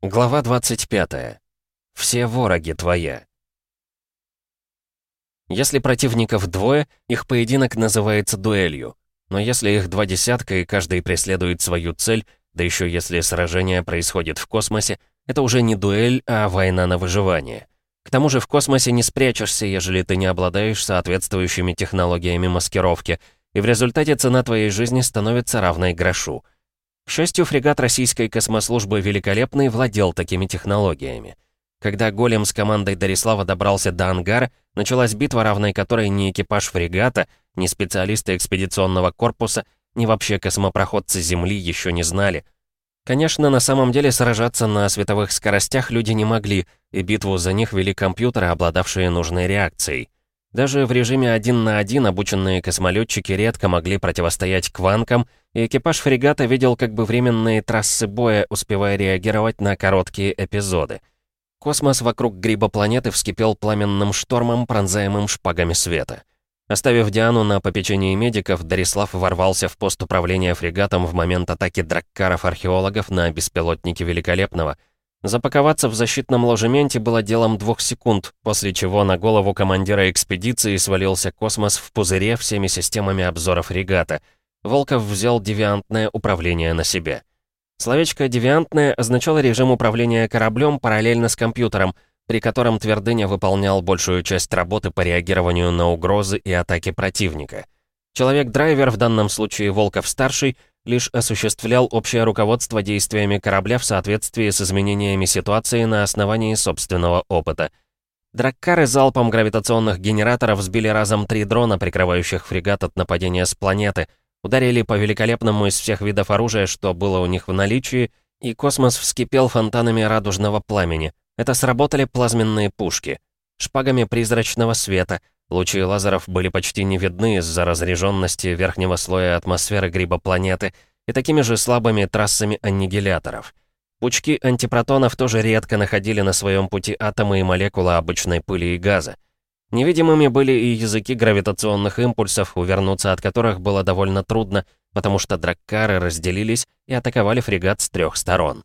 Глава 25. Все вороги твоя. Если противников двое, их поединок называется дуэлью. Но если их два десятка и каждый преследует свою цель, да еще если сражение происходит в космосе, это уже не дуэль, а война на выживание. К тому же в космосе не спрячешься, ежели ты не обладаешь соответствующими технологиями маскировки, и в результате цена твоей жизни становится равной грошу — к счастью, фрегат российской космослужбы «Великолепный» владел такими технологиями. Когда голем с командой Дарислава добрался до ангара, началась битва, равной которой ни экипаж фрегата, ни специалисты экспедиционного корпуса, ни вообще космопроходцы Земли еще не знали. Конечно, на самом деле сражаться на световых скоростях люди не могли, и битву за них вели компьютеры, обладавшие нужной реакцией. Даже в режиме один на один обученные космолетчики редко могли противостоять кванкам, и экипаж фрегата видел как бы временные трассы боя, успевая реагировать на короткие эпизоды. Космос вокруг гриба планеты вскипел пламенным штормом, пронзаемым шпагами света. Оставив Диану на попечении медиков, Дарислав ворвался в пост управления фрегатом в момент атаки драккаров-археологов на беспилотнике Великолепного — Запаковаться в защитном ложементе было делом двух секунд, после чего на голову командира экспедиции свалился космос в пузыре всеми системами обзоров регата. Волков взял девиантное управление на себя. Словечко «девиантное» означало режим управления кораблем параллельно с компьютером, при котором Твердыня выполнял большую часть работы по реагированию на угрозы и атаки противника. Человек-драйвер, в данном случае Волков-старший, лишь осуществлял общее руководство действиями корабля в соответствии с изменениями ситуации на основании собственного опыта. Драккары залпом гравитационных генераторов сбили разом три дрона, прикрывающих фрегат от нападения с планеты, ударили по великолепному из всех видов оружия, что было у них в наличии, и космос вскипел фонтанами радужного пламени. Это сработали плазменные пушки. Шпагами призрачного света, лучи лазеров были почти не видны из-за разряженности верхнего слоя атмосферы гриба планеты и такими же слабыми трассами аннигиляторов. Пучки антипротонов тоже редко находили на своем пути атомы и молекулы обычной пыли и газа. Невидимыми были и языки гравитационных импульсов, увернуться от которых было довольно трудно, потому что драккары разделились и атаковали фрегат с трех сторон.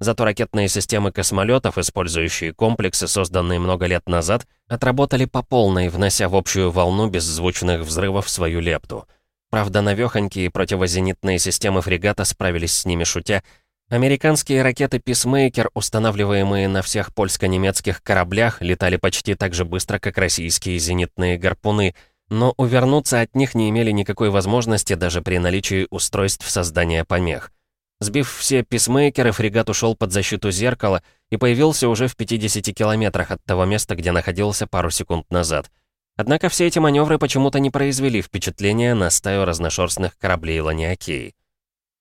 Зато ракетные системы космолетов, использующие комплексы, созданные много лет назад, отработали по полной, внося в общую волну беззвучных взрывов свою лепту. Правда, навёхонькие противозенитные системы фрегата справились с ними шутя. Американские ракеты «Писмейкер», устанавливаемые на всех польско-немецких кораблях, летали почти так же быстро, как российские зенитные гарпуны, но увернуться от них не имели никакой возможности даже при наличии устройств создания помех. Сбив все писмейкеры, фрегат ушел под защиту зеркала и появился уже в 50 километрах от того места, где находился пару секунд назад. Однако все эти маневры почему-то не произвели впечатления на стаю разношерстных кораблей Ланиакеи.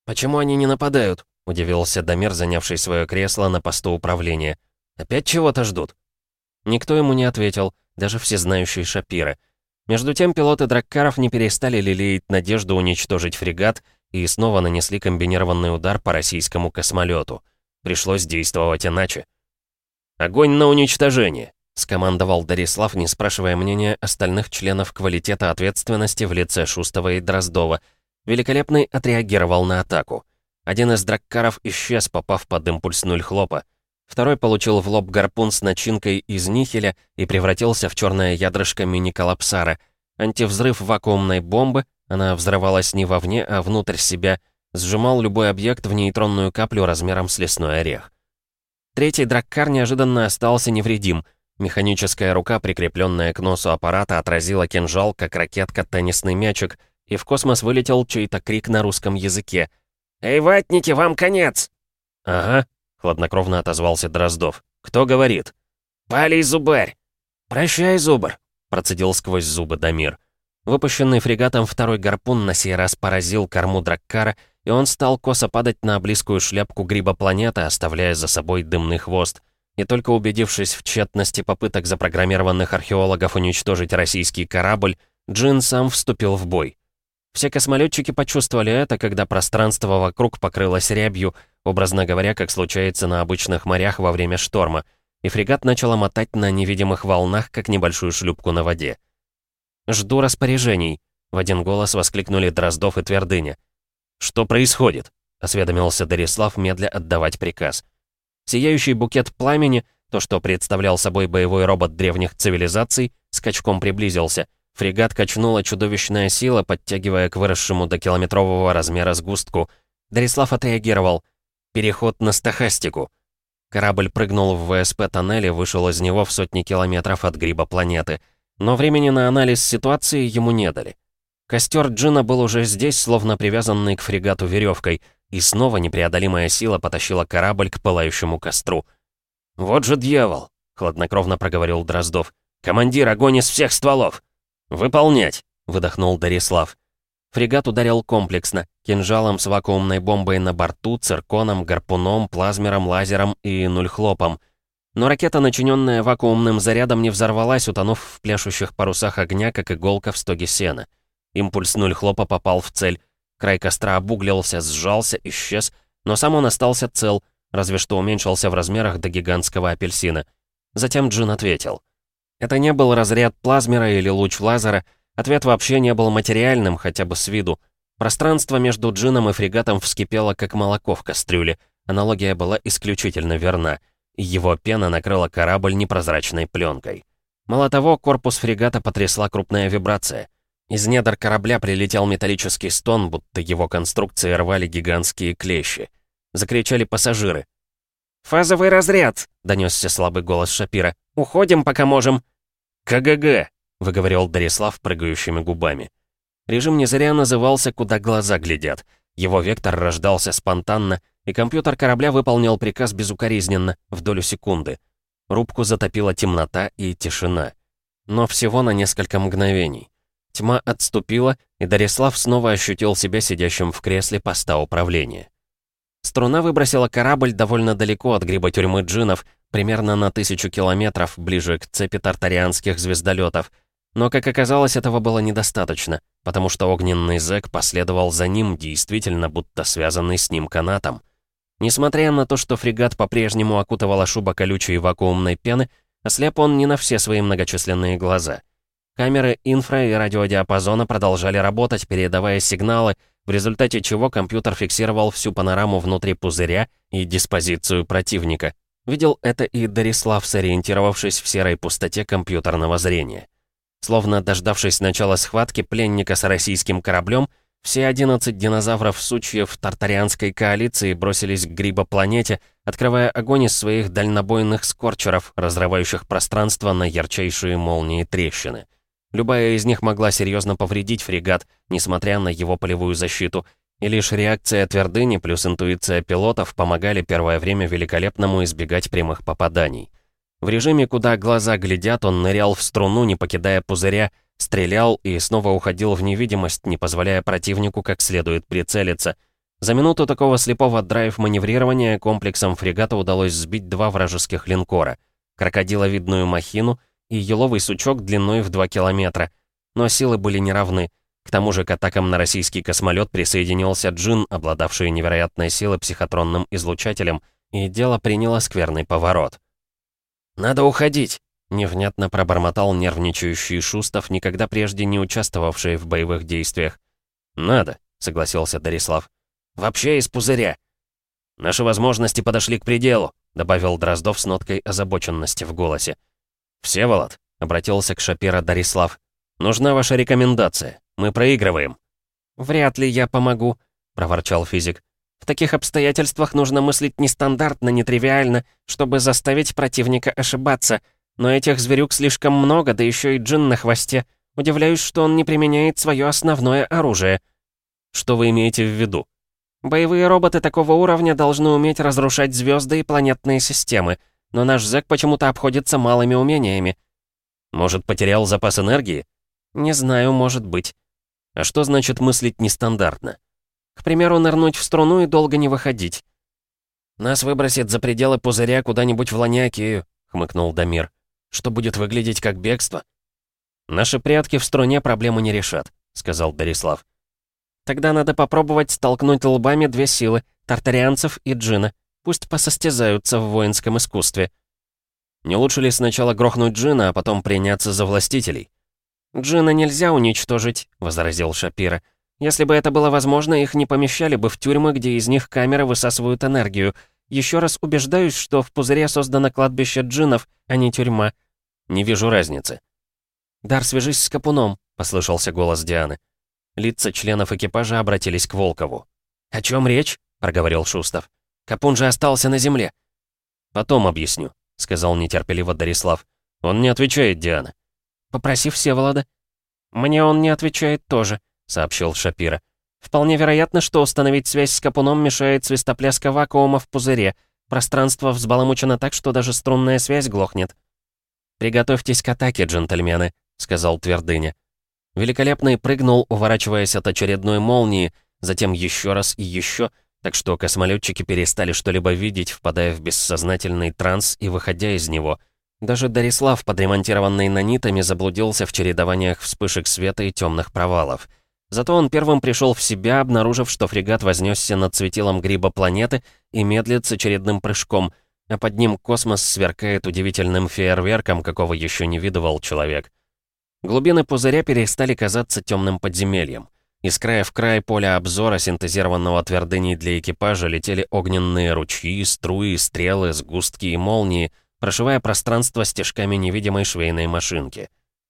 «Почему они не нападают?» — удивился Дамир, занявший свое кресло на посту управления. «Опять чего-то ждут?» Никто ему не ответил, даже всезнающий Шапира. Между тем пилоты Драккаров не перестали лелеять надежду уничтожить фрегат и снова нанесли комбинированный удар по российскому космолету. Пришлось действовать иначе. «Огонь на уничтожение!» — скомандовал Дарислав, не спрашивая мнения остальных членов квалитета ответственности в лице Шустова и Дроздова. Великолепный отреагировал на атаку. Один из драккаров исчез, попав под импульс нуль хлопа. Второй получил в лоб гарпун с начинкой из нихеля и превратился в черное ядрышко мини-коллапсара. Антивзрыв вакуумной бомбы она взрывалась не вовне, а внутрь себя, сжимал любой объект в нейтронную каплю размером с лесной орех. Третий драккар неожиданно остался невредим. Механическая рука, прикрепленная к носу аппарата, отразила кинжал, как ракетка теннисный мячик, и в космос вылетел чей-то крик на русском языке. «Эй, ватники, вам конец!» «Ага», — хладнокровно отозвался Дроздов. «Кто говорит?» «Палий зубарь!» «Прощай, зубр!» — процедил сквозь зубы Дамир. Выпущенный фрегатом второй гарпун на сей раз поразил корму Драккара, и он стал косо падать на близкую шляпку гриба планеты, оставляя за собой дымный хвост. И только убедившись в тщетности попыток запрограммированных археологов уничтожить российский корабль, Джин сам вступил в бой. Все космолетчики почувствовали это, когда пространство вокруг покрылось рябью, образно говоря, как случается на обычных морях во время шторма, и фрегат начал мотать на невидимых волнах, как небольшую шлюпку на воде. «Жду распоряжений», — в один голос воскликнули Дроздов и Твердыня. «Что происходит?» — осведомился Дарислав, медля отдавать приказ. Сияющий букет пламени, то, что представлял собой боевой робот древних цивилизаций, скачком приблизился. Фрегат качнула чудовищная сила, подтягивая к выросшему до километрового размера сгустку. Дарислав отреагировал. Переход на стахастику. Корабль прыгнул в ВСП-тоннель и вышел из него в сотни километров от гриба планеты. Но времени на анализ ситуации ему не дали. Костер Джина был уже здесь, словно привязанный к фрегату веревкой, и снова непреодолимая сила потащила корабль к пылающему костру. «Вот же дьявол!» — хладнокровно проговорил Дроздов. «Командир, огонь из всех стволов!» «Выполнять!» — выдохнул Дарислав. Фрегат ударил комплексно, кинжалом с вакуумной бомбой на борту, цирконом, гарпуном, плазмером, лазером и нульхлопом. Но ракета, начиненная вакуумным зарядом, не взорвалась, утонув в пляшущих парусах огня, как иголка в стоге сена. Импульс нульхлопа попал в цель. Край костра обуглился, сжался, исчез, но сам он остался цел, разве что уменьшился в размерах до гигантского апельсина. Затем Джин ответил. Это не был разряд плазмера или луч лазера, Ответ вообще не был материальным, хотя бы с виду. Пространство между джином и фрегатом вскипело, как молоко в кастрюле. Аналогия была исключительно верна. Его пена накрыла корабль непрозрачной пленкой. Мало того, корпус фрегата потрясла крупная вибрация. Из недр корабля прилетел металлический стон, будто его конструкции рвали гигантские клещи. Закричали пассажиры. «Фазовый разряд!» — донесся слабый голос Шапира. «Уходим, пока можем!» «КГГ!» выговорил Дарислав прыгающими губами. Режим не зря назывался «Куда глаза глядят». Его вектор рождался спонтанно, и компьютер корабля выполнил приказ безукоризненно, в долю секунды. Рубку затопила темнота и тишина. Но всего на несколько мгновений. Тьма отступила, и Дарислав снова ощутил себя сидящим в кресле поста управления. Струна выбросила корабль довольно далеко от гриба тюрьмы джинов, примерно на тысячу километров, ближе к цепи тартарианских звездолетов, но, как оказалось, этого было недостаточно, потому что огненный зэк последовал за ним, действительно, будто связанный с ним канатом. Несмотря на то, что фрегат по-прежнему окутывала шуба колючей вакуумной пены, ослеп он не на все свои многочисленные глаза. Камеры инфра- и радиодиапазона продолжали работать, передавая сигналы, в результате чего компьютер фиксировал всю панораму внутри пузыря и диспозицию противника. Видел это и Дарислав, сориентировавшись в серой пустоте компьютерного зрения. Словно дождавшись начала схватки пленника с российским кораблем, все 11 динозавров-сучьев тартарианской коалиции бросились к грибопланете, открывая огонь из своих дальнобойных скорчеров, разрывающих пространство на ярчайшие молнии трещины. Любая из них могла серьезно повредить фрегат, несмотря на его полевую защиту, и лишь реакция твердыни плюс интуиция пилотов помогали первое время великолепному избегать прямых попаданий. В режиме, куда глаза глядят, он нырял в струну, не покидая пузыря, стрелял и снова уходил в невидимость, не позволяя противнику как следует прицелиться. За минуту такого слепого драйв-маневрирования комплексом фрегата удалось сбить два вражеских линкора — крокодиловидную махину и еловый сучок длиной в 2 километра. Но силы были неравны. К тому же к атакам на российский космолет присоединился Джин, обладавший невероятной силой психотронным излучателем, и дело приняло скверный поворот. «Надо уходить!» — невнятно пробормотал нервничающий Шустов, никогда прежде не участвовавший в боевых действиях. «Надо», — согласился Дарислав. «Вообще из пузыря». «Наши возможности подошли к пределу», — добавил Дроздов с ноткой озабоченности в голосе. «Всеволод», — обратился к Шапира Дарислав, — «нужна ваша рекомендация. Мы проигрываем». «Вряд ли я помогу», — проворчал физик. В таких обстоятельствах нужно мыслить нестандартно, нетривиально, чтобы заставить противника ошибаться. Но этих зверюк слишком много, да еще и джин на хвосте. Удивляюсь, что он не применяет свое основное оружие. Что вы имеете в виду? Боевые роботы такого уровня должны уметь разрушать звезды и планетные системы, но наш зэк почему-то обходится малыми умениями. Может, потерял запас энергии? Не знаю, может быть. А что значит мыслить нестандартно? К примеру, нырнуть в струну и долго не выходить. «Нас выбросит за пределы пузыря куда-нибудь в Ланякию», — хмыкнул Дамир. «Что будет выглядеть как бегство?» «Наши прятки в струне проблему не решат», — сказал Дарислав. «Тогда надо попробовать столкнуть лбами две силы — тартарианцев и джина. Пусть посостязаются в воинском искусстве». «Не лучше ли сначала грохнуть джина, а потом приняться за властителей?» «Джина нельзя уничтожить», — возразил Шапира. Если бы это было возможно, их не помещали бы в тюрьмы, где из них камеры высасывают энергию. Еще раз убеждаюсь, что в пузыре создано кладбище джинов, а не тюрьма. Не вижу разницы. «Дар, свяжись с Капуном», — послышался голос Дианы. Лица членов экипажа обратились к Волкову. «О чем речь?» — проговорил Шустов. «Капун же остался на земле». «Потом объясню», — сказал нетерпеливо Дарислав. «Он не отвечает, Диана». «Попроси Всеволода». «Мне он не отвечает тоже», — сообщил Шапира. «Вполне вероятно, что установить связь с Капуном мешает свистопляска вакуума в пузыре. Пространство взбаламучено так, что даже струнная связь глохнет». «Приготовьтесь к атаке, джентльмены», — сказал Твердыня. Великолепный прыгнул, уворачиваясь от очередной молнии, затем еще раз и еще, так что космолетчики перестали что-либо видеть, впадая в бессознательный транс и выходя из него. Даже Дарислав, подремонтированный нанитами, заблудился в чередованиях вспышек света и темных провалов. Зато он первым пришел в себя, обнаружив, что фрегат вознесся над светилом гриба планеты и медлит с очередным прыжком, а под ним космос сверкает удивительным фейерверком, какого еще не видывал человек. Глубины пузыря перестали казаться темным подземельем. Из края в край поля обзора, синтезированного твердыней для экипажа, летели огненные ручьи, струи, стрелы, сгустки и молнии, прошивая пространство стежками невидимой швейной машинки.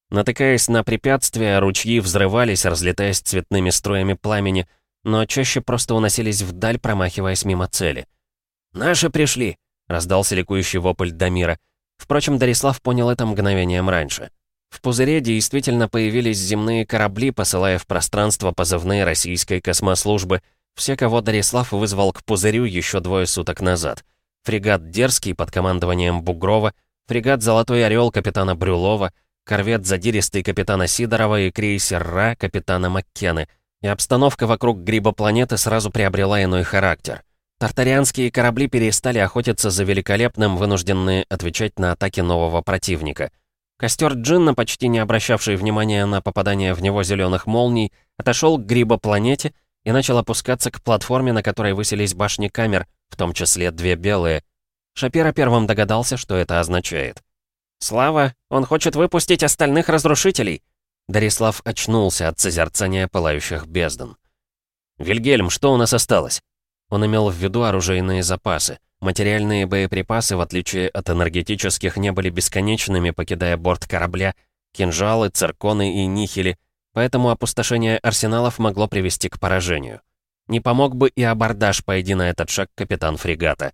Натыкаясь на препятствия, ручьи взрывались, разлетаясь цветными струями пламени, но чаще просто уносились вдаль, промахиваясь мимо цели. «Наши пришли!» — раздался ликующий вопль Дамира. Впрочем, Дарислав понял это мгновением раньше. В пузыре действительно появились земные корабли, посылая в пространство позывные российской космослужбы. Все, кого Дарислав вызвал к пузырю еще двое суток назад. Фрегат «Дерзкий» под командованием Бугрова, фрегат «Золотой орел» капитана Брюлова, корвет «Задиристый» капитана Сидорова и крейсер «Ра» капитана Маккены. И обстановка вокруг гриба планеты сразу приобрела иной характер. Тартарианские корабли перестали охотиться за великолепным, вынужденные отвечать на атаки нового противника — Костер Джинна, почти не обращавший внимания на попадание в него зеленых молний, отошел к грибопланете и начал опускаться к платформе, на которой высились башни камер, в том числе две белые. Шапира первым догадался, что это означает. «Слава, он хочет выпустить остальных разрушителей!» Дарислав очнулся от созерцания пылающих бездн. «Вильгельм, что у нас осталось?» Он имел в виду оружейные запасы. Материальные боеприпасы, в отличие от энергетических, не были бесконечными, покидая борт корабля, кинжалы, цирконы и нихели, поэтому опустошение арсеналов могло привести к поражению. Не помог бы и абордаж, пойди на этот шаг капитан фрегата.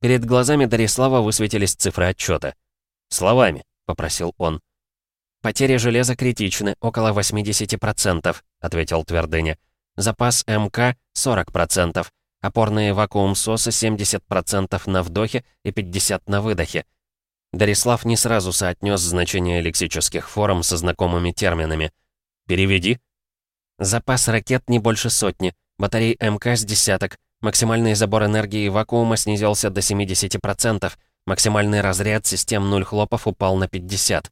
Перед глазами Дарислава высветились цифры отчета. «Словами», — попросил он. «Потери железа критичны, около 80%, — ответил Твердыня. «Запас МК — 40%. Опорные вакуум-сосы 70% на вдохе и 50% на выдохе. Дарислав не сразу соотнес значение лексических форм со знакомыми терминами. «Переведи». Запас ракет не больше сотни, батарей МК с десяток, максимальный забор энергии вакуума снизился до 70%, максимальный разряд систем нуль хлопов упал на 50.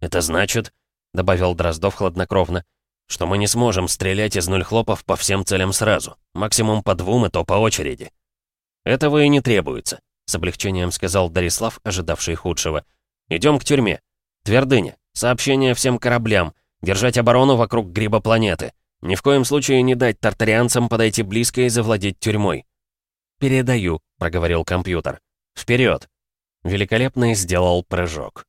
«Это значит», — добавил Дроздов хладнокровно, — что мы не сможем стрелять из нуль хлопов по всем целям сразу. Максимум по двум, и то по очереди. Этого и не требуется, с облегчением сказал Дарислав, ожидавший худшего. Идем к тюрьме. Твердыня. Сообщение всем кораблям. Держать оборону вокруг гриба планеты. Ни в коем случае не дать тартарианцам подойти близко и завладеть тюрьмой. «Передаю», — проговорил компьютер. «Вперед!» Великолепный сделал прыжок.